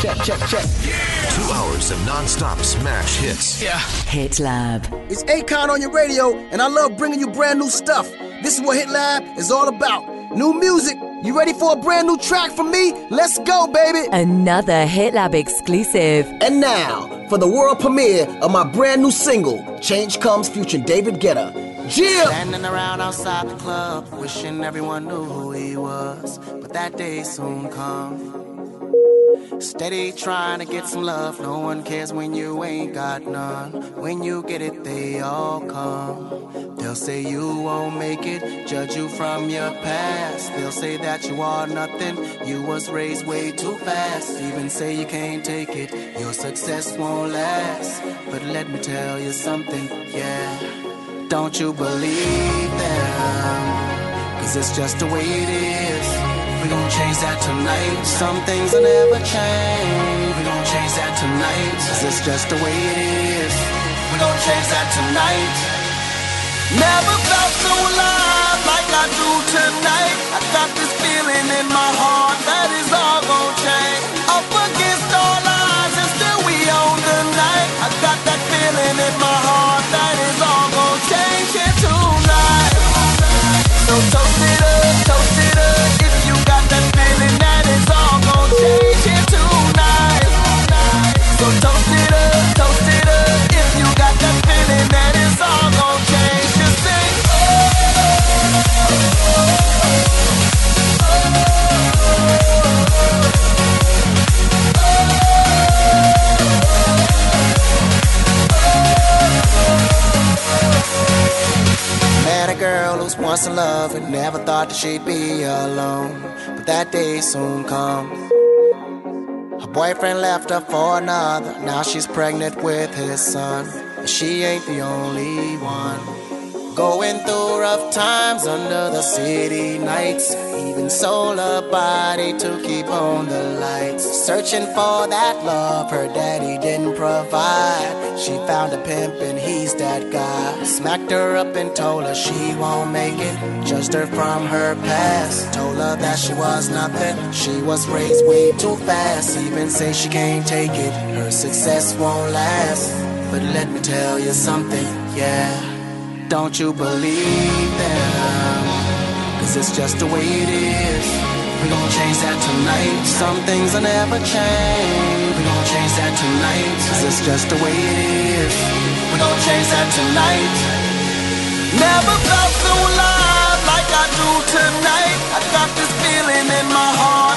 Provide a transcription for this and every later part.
check, check, check. Two hours of non-stop smash hits. Yeah. Hit Lab. It's Akon on your radio, and I love bringing you brand new stuff. This is what Hit Lab is all about. New music. You ready for a brand new track from me? Let's go, baby. Another Hit Lab exclusive. And now, for the world premiere of my brand new single, Change Comes featuring David Guetta. Jill! Standing around outside the club, wishing everyone knew who he was. But that day soon come. Steady trying to get some love. No one cares when you ain't got none. When you get it, they all come. They'll say you won't make it, judge you from your past. They'll say that you are nothing, you was raised way too fast. Even say you can't take it, your success won't last. But let me tell you something, yeah. Don't you believe them? Cause it's just the way it is. We gon' change that tonight. Some things will never change. We gon' change that tonight. Cause it's just the way it is. We gon' change that tonight. Never girl who's once in love and never thought that she'd be alone. But that day soon comes. Her boyfriend left her for another. Now she's pregnant with his son. But she ain't the only one. Going through rough times under the city nights. Even sold her body to keep on the. Searching for that love her daddy didn't provide. She found a pimp and he's that guy. Smacked her up and told her she won't make it. Judged her from her past. Told her that she was nothing. She was raised way too fast. Even say she can't take it. Her success won't last. But let me tell you something, yeah. Don't you believe them? Cause it's just the way it is. We gon' change that tonight. Some things will never change. We gon' change that tonight. Cause it's just the way it is. We gon' change that tonight. Never felt so alive like I do tonight. I got this feeling in my heart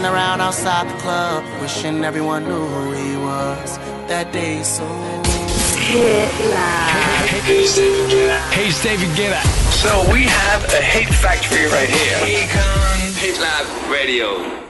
Standing around outside the club, wishing everyone knew who he was. That day so Hit Lab. Hey, it's David Guetta. Hey, it's David Guetta. So we have a hate factory right here. Akon Hit Lab Radio.